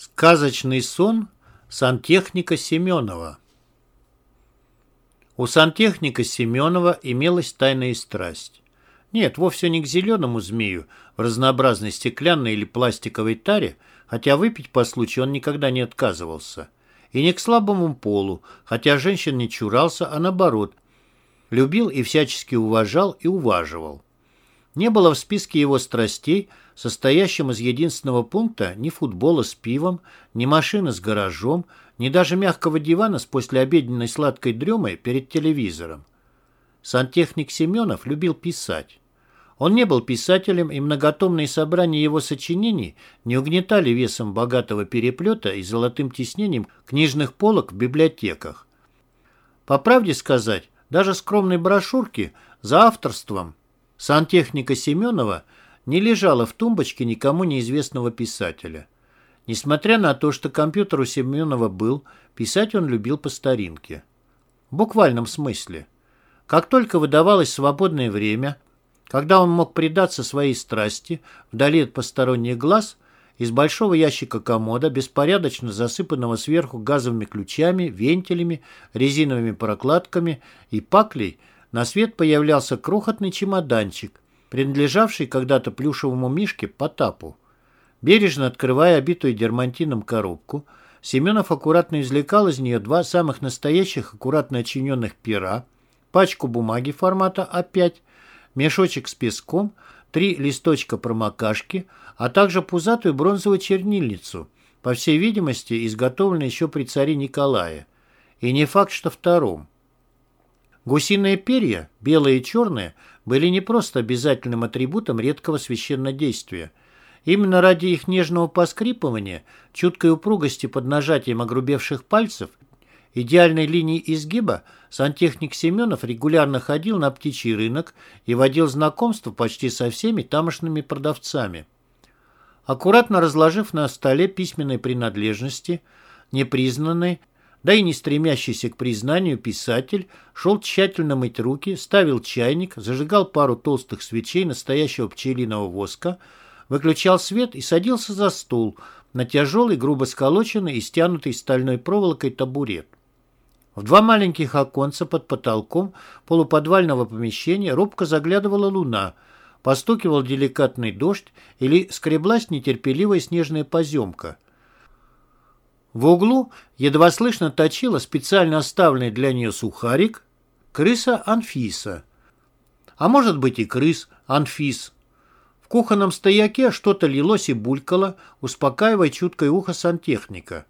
Сказочный сон сантехника Семенова У сантехника Семенова имелась тайная страсть. Нет, вовсе не к зеленому змею в разнообразной стеклянной или пластиковой таре, хотя выпить по случаю он никогда не отказывался. И не к слабому полу, хотя женщин не чурался, а наоборот, любил и всячески уважал и уваживал. Не было в списке его страстей, состоящем из единственного пункта, ни футбола с пивом, ни машины с гаражом, ни даже мягкого дивана с послеобеденной сладкой дремой перед телевизором. Сантехник Семенов любил писать. Он не был писателем, и многотомные собрания его сочинений не угнетали весом богатого переплета и золотым тиснением книжных полок в библиотеках. По правде сказать, даже скромной брошюрки за авторством Сантехника Семенова не лежала в тумбочке никому неизвестного писателя. Несмотря на то, что компьютер у Семенова был, писать он любил по старинке. В буквальном смысле. Как только выдавалось свободное время, когда он мог предаться своей страсти, вдали от посторонних глаз, из большого ящика комода, беспорядочно засыпанного сверху газовыми ключами, вентилями, резиновыми прокладками и паклей, на свет появлялся крохотный чемоданчик, принадлежавший когда-то плюшевому мишке Потапу. Бережно открывая обитую дермантином коробку, Семенов аккуратно извлекал из нее два самых настоящих аккуратно очиненных пера, пачку бумаги формата А5, мешочек с песком, три листочка промокашки, а также пузатую бронзовую чернильницу, по всей видимости, изготовленную еще при царе Николае. И не факт, что втором. Гусиные перья, белые и черные, были не просто обязательным атрибутом редкого священнодействия. Именно ради их нежного поскрипывания, чуткой упругости под нажатием огрубевших пальцев, идеальной линии изгиба, сантехник Семенов регулярно ходил на птичий рынок и водил знакомство почти со всеми тамошными продавцами. Аккуратно разложив на столе письменные принадлежности, непризнанные, да и не стремящийся к признанию писатель шел тщательно мыть руки, ставил чайник, зажигал пару толстых свечей настоящего пчелиного воска, выключал свет и садился за стул на тяжелый, грубо сколоченный и стянутый стальной проволокой табурет. В два маленьких оконца под потолком полуподвального помещения робко заглядывала луна, постукивал деликатный дождь или скреблась нетерпеливая снежная поземка – в углу едва слышно точила специально оставленный для нее сухарик крыса Анфиса. А может быть и крыс Анфис. В кухонном стояке что-то лилось и булькало, успокаивая чуткое ухо сантехника.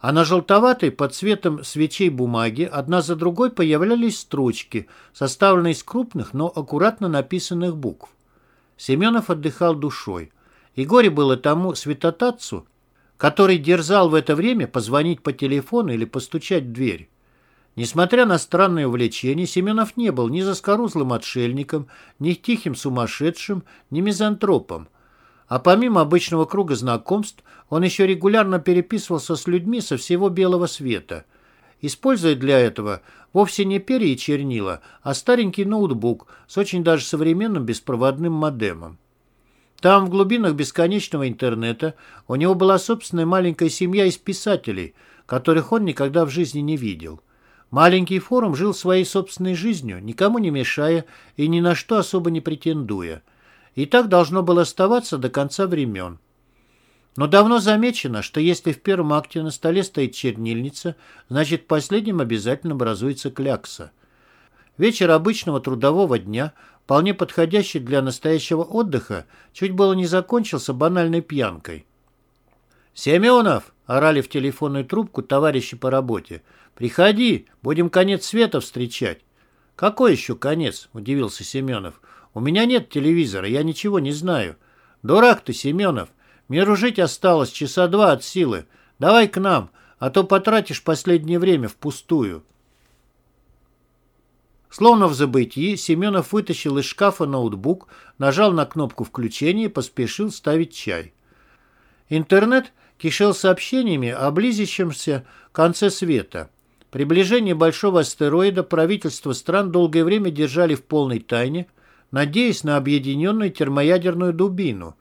А на желтоватой под цветом свечей бумаги одна за другой появлялись строчки, составленные из крупных, но аккуратно написанных букв. Семенов отдыхал душой. И горе было тому святотатцу, который дерзал в это время позвонить по телефону или постучать в дверь. Несмотря на странное увлечение, Семенов не был ни заскорузлым отшельником, ни тихим сумасшедшим, ни мизантропом. А помимо обычного круга знакомств, он еще регулярно переписывался с людьми со всего белого света, используя для этого вовсе не перья и чернила, а старенький ноутбук с очень даже современным беспроводным модемом. Там, в глубинах бесконечного интернета, у него была собственная маленькая семья из писателей, которых он никогда в жизни не видел. Маленький форум жил своей собственной жизнью, никому не мешая и ни на что особо не претендуя. И так должно было оставаться до конца времен. Но давно замечено, что если в первом акте на столе стоит чернильница, значит в последнем обязательно образуется клякса. Вечер обычного трудового дня вполне подходящий для настоящего отдыха, чуть было не закончился банальной пьянкой. «Семенов!» — орали в телефонную трубку товарищи по работе. «Приходи, будем конец света встречать». «Какой еще конец?» — удивился Семенов. «У меня нет телевизора, я ничего не знаю». «Дурак ты, Семенов! Миру жить осталось часа два от силы. Давай к нам, а то потратишь последнее время впустую». Словно в забытии, Семенов вытащил из шкафа ноутбук, нажал на кнопку включения и поспешил ставить чай. Интернет кишел сообщениями о близящемся конце света. Приближение большого астероида правительства стран долгое время держали в полной тайне, надеясь на объединенную термоядерную дубину.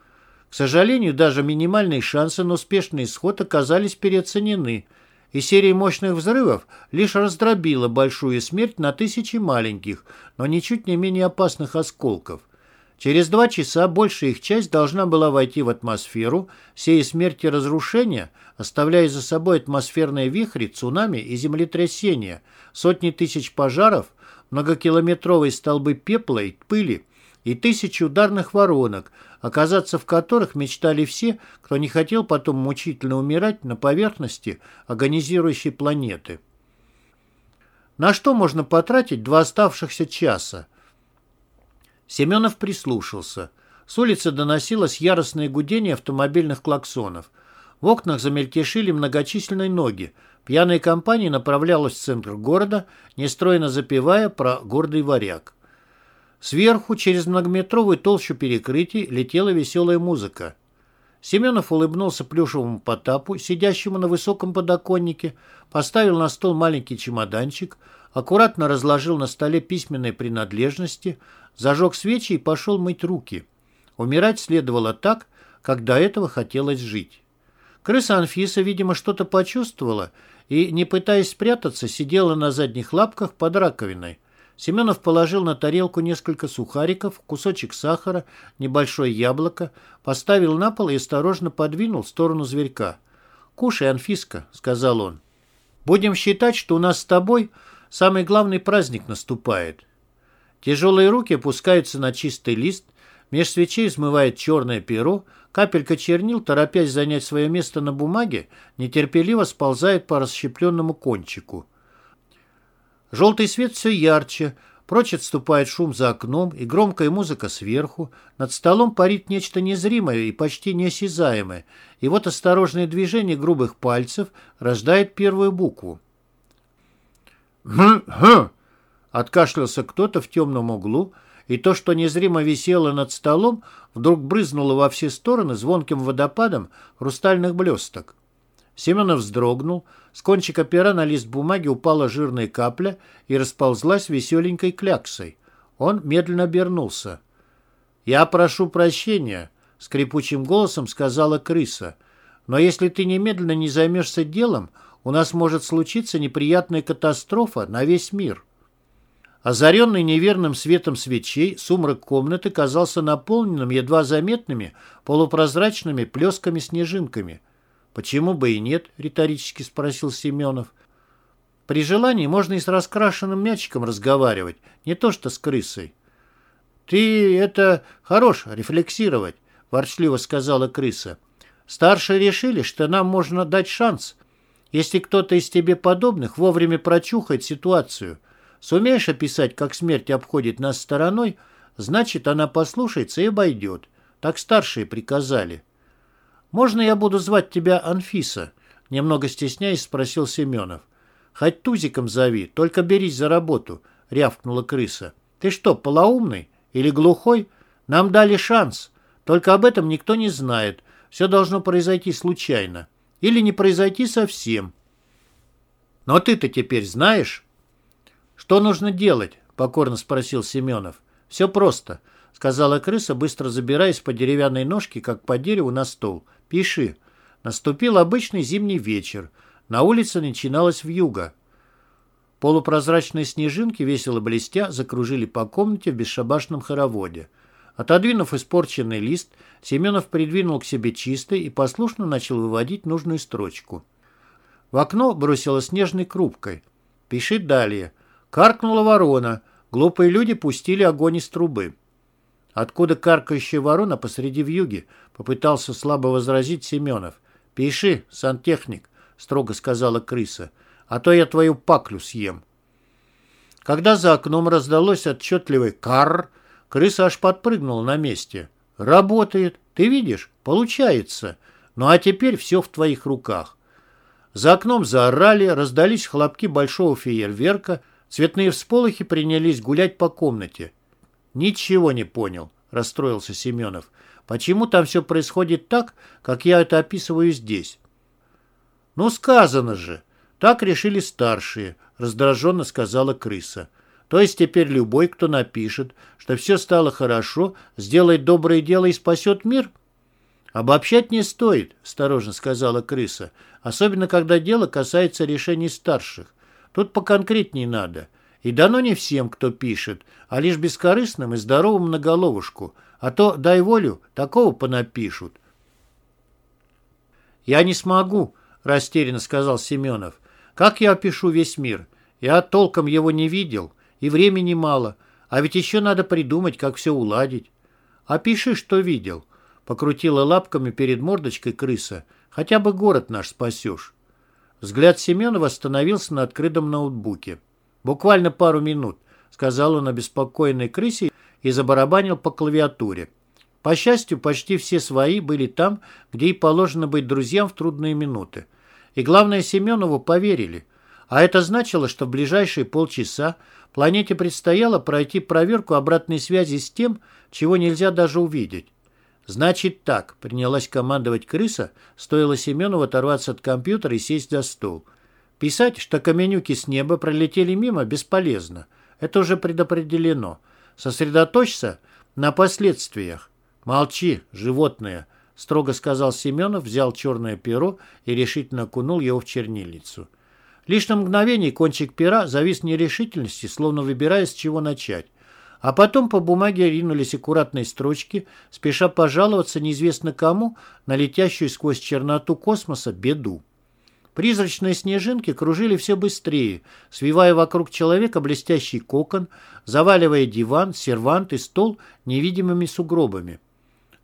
К сожалению, даже минимальные шансы на успешный исход оказались переоценены, и серия мощных взрывов лишь раздробила большую смерть на тысячи маленьких, но ничуть не менее опасных осколков. Через два часа большая их часть должна была войти в атмосферу, сея смерти разрушения, оставляя за собой атмосферные вихри, цунами и землетрясения, сотни тысяч пожаров, многокилометровые столбы пепла и пыли и тысячи ударных воронок, оказаться в которых мечтали все, кто не хотел потом мучительно умирать на поверхности агонизирующей планеты. На что можно потратить два оставшихся часа? Семенов прислушался. С улицы доносилось яростное гудение автомобильных клаксонов. В окнах замельтешили многочисленные ноги. Пьяная компания направлялась в центр города, нестройно запевая про гордый варяг. Сверху, через многометровую толщу перекрытий, летела веселая музыка. Семенов улыбнулся плюшевому Потапу, сидящему на высоком подоконнике, поставил на стол маленький чемоданчик, аккуратно разложил на столе письменные принадлежности, зажег свечи и пошел мыть руки. Умирать следовало так, как до этого хотелось жить. Крыса Анфиса, видимо, что-то почувствовала и, не пытаясь спрятаться, сидела на задних лапках под раковиной. Семенов положил на тарелку несколько сухариков, кусочек сахара, небольшое яблоко, поставил на пол и осторожно подвинул в сторону зверька. «Кушай, Анфиска», — сказал он. «Будем считать, что у нас с тобой самый главный праздник наступает». Тяжелые руки опускаются на чистый лист, меж свечей взмывает черное перо, капелька чернил, торопясь занять свое место на бумаге, нетерпеливо сползает по расщепленному кончику. Желтый свет все ярче, прочь отступает шум за окном и громкая музыка сверху. Над столом парит нечто незримое и почти неосязаемое, и вот осторожное движение грубых пальцев рождает первую букву. «Хм-хм!» — откашлялся кто-то в темном углу, и то, что незримо висело над столом, вдруг брызнуло во все стороны звонким водопадом хрустальных блесток. Семенов вздрогнул, с кончика пера на лист бумаги упала жирная капля и расползлась веселенькой кляксой. Он медленно обернулся. «Я прошу прощения», — скрипучим голосом сказала крыса. «Но если ты немедленно не займешься делом, у нас может случиться неприятная катастрофа на весь мир». Озаренный неверным светом свечей, сумрак комнаты казался наполненным едва заметными полупрозрачными плесками-снежинками — «Почему бы и нет?» — риторически спросил Семенов. «При желании можно и с раскрашенным мячиком разговаривать, не то что с крысой». «Ты это хорош рефлексировать», — ворчливо сказала крыса. «Старшие решили, что нам можно дать шанс. Если кто-то из тебе подобных вовремя прочухает ситуацию, сумеешь описать, как смерть обходит нас стороной, значит, она послушается и обойдет. Так старшие приказали». «Можно я буду звать тебя Анфиса?» Немного стесняясь, спросил Семенов. «Хоть тузиком зови, только берись за работу», — рявкнула крыса. «Ты что, полоумный? Или глухой? Нам дали шанс. Только об этом никто не знает. Все должно произойти случайно. Или не произойти совсем». «Но ты-то теперь знаешь?» «Что нужно делать?» — покорно спросил Семенов. «Все просто», — сказала крыса, быстро забираясь по деревянной ножке, как по дереву на стол. Пиши. Наступил обычный зимний вечер. На улице начиналась вьюга. Полупрозрачные снежинки, весело блестя, закружили по комнате в бесшабашном хороводе. Отодвинув испорченный лист, Семенов придвинул к себе чистый и послушно начал выводить нужную строчку. В окно бросило снежной крупкой. «Пиши далее». Каркнула ворона. Глупые люди пустили огонь из трубы. Откуда каркающая ворона посреди вьюги? Попытался слабо возразить Семенов. «Пиши, сантехник», — строго сказала крыса, «а то я твою паклю съем». Когда за окном раздалось отчетливый «карр», крыса аж подпрыгнула на месте. «Работает, ты видишь? Получается. Ну а теперь все в твоих руках». За окном заорали, раздались хлопки большого фейерверка, цветные всполохи принялись гулять по комнате. «Ничего не понял», — расстроился Семенов. «Почему там все происходит так, как я это описываю здесь?» «Ну, сказано же. Так решили старшие», — раздраженно сказала крыса. «То есть теперь любой, кто напишет, что все стало хорошо, сделает доброе дело и спасет мир?» «Обобщать не стоит», — осторожно сказала крыса, «особенно когда дело касается решений старших. Тут поконкретней надо. И дано не всем, кто пишет, а лишь бескорыстным и здоровым наголовушку, а то, дай волю, такого понапишут». «Я не смогу», — растерянно сказал Семенов. «Как я опишу весь мир? Я толком его не видел, и времени мало, а ведь еще надо придумать, как все уладить». «Опиши, что видел», — покрутила лапками перед мордочкой крыса. «Хотя бы город наш спасешь». Взгляд Семенова остановился на открытом ноутбуке. «Буквально пару минут», — сказал он обеспокоенной крысе и забарабанил по клавиатуре. По счастью, почти все свои были там, где и положено быть друзьям в трудные минуты. И главное, Семенову поверили. А это значило, что в ближайшие полчаса планете предстояло пройти проверку обратной связи с тем, чего нельзя даже увидеть. «Значит так», — принялась командовать крыса, стоило Семенову оторваться от компьютера и сесть за стол. «Писать, что каменюки с неба пролетели мимо, бесполезно. Это уже предопределено. Сосредоточься на последствиях. Молчи, животное», — строго сказал Семенов, взял черное перо и решительно окунул его в чернильницу. Лишь на мгновение кончик пера завис в нерешительности, словно выбирая, с чего начать. А потом по бумаге ринулись аккуратные строчки, спеша пожаловаться неизвестно кому на летящую сквозь черноту космоса беду. Призрачные снежинки кружили все быстрее, свивая вокруг человека блестящий кокон, заваливая диван, сервант и стол невидимыми сугробами.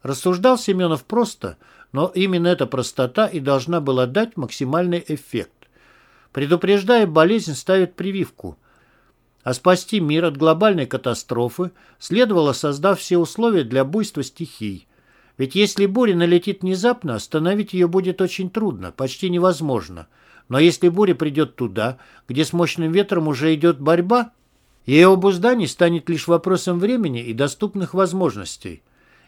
Рассуждал Семенов просто, но именно эта простота и должна была дать максимальный эффект. Предупреждая болезнь, ставит прививку – а спасти мир от глобальной катастрофы следовало, создав все условия для буйства стихий. Ведь если буря налетит внезапно, остановить ее будет очень трудно, почти невозможно. Но если буря придет туда, где с мощным ветром уже идет борьба, ее обуздание станет лишь вопросом времени и доступных возможностей.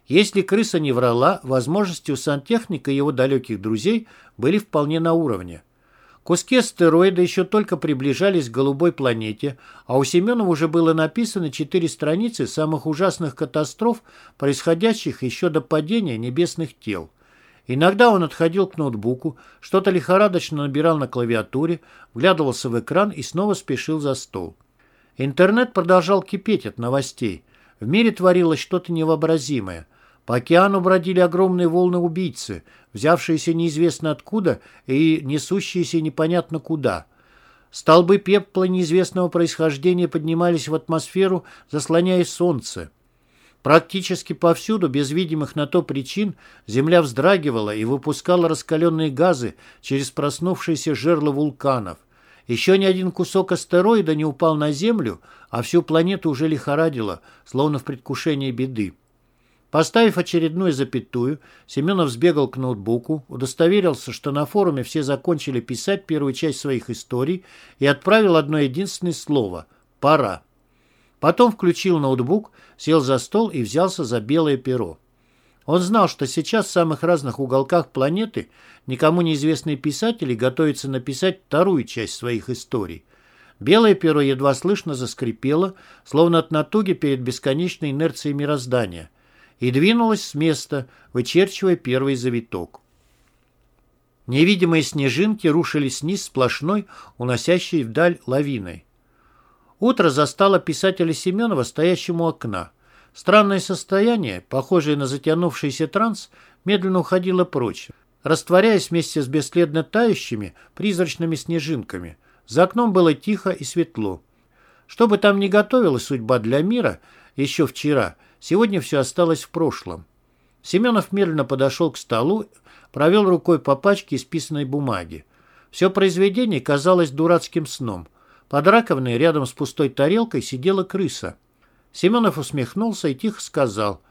Если крыса не врала, возможности у сантехника и его далеких друзей были вполне на уровне. Куски астероида еще только приближались к голубой планете, а у Семенова уже было написано четыре страницы самых ужасных катастроф, происходящих еще до падения небесных тел. Иногда он отходил к ноутбуку, что-то лихорадочно набирал на клавиатуре, вглядывался в экран и снова спешил за стол. Интернет продолжал кипеть от новостей. В мире творилось что-то невообразимое. По океану бродили огромные волны убийцы, взявшиеся неизвестно откуда и несущиеся непонятно куда. Столбы пепла неизвестного происхождения поднимались в атмосферу, заслоняя солнце. Практически повсюду, без видимых на то причин, земля вздрагивала и выпускала раскаленные газы через проснувшиеся жерла вулканов. Еще ни один кусок астероида не упал на Землю, а всю планету уже лихорадило, словно в предвкушении беды. Поставив очередную запятую, Семенов сбегал к ноутбуку, удостоверился, что на форуме все закончили писать первую часть своих историй и отправил одно единственное слово «Пора». Потом включил ноутбук, сел за стол и взялся за белое перо. Он знал, что сейчас в самых разных уголках планеты никому неизвестные писатели готовятся написать вторую часть своих историй. Белое перо едва слышно заскрипело, словно от натуги перед бесконечной инерцией мироздания – и двинулась с места, вычерчивая первый завиток. Невидимые снежинки рушились вниз сплошной, уносящей вдаль лавиной. Утро застало писателя Семенова стоящему у окна. Странное состояние, похожее на затянувшийся транс, медленно уходило прочь, растворяясь вместе с бесследно тающими призрачными снежинками. За окном было тихо и светло. Что бы там ни готовила судьба для мира еще вчера – Сегодня все осталось в прошлом. Семенов медленно подошел к столу, провел рукой по пачке исписанной бумаги. Все произведение казалось дурацким сном. Под раковиной рядом с пустой тарелкой сидела крыса. Семенов усмехнулся и тихо сказал.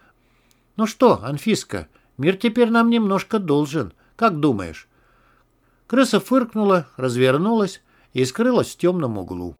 «Ну что, Анфиска, мир теперь нам немножко должен. Как думаешь?» Крыса фыркнула, развернулась и скрылась в темном углу.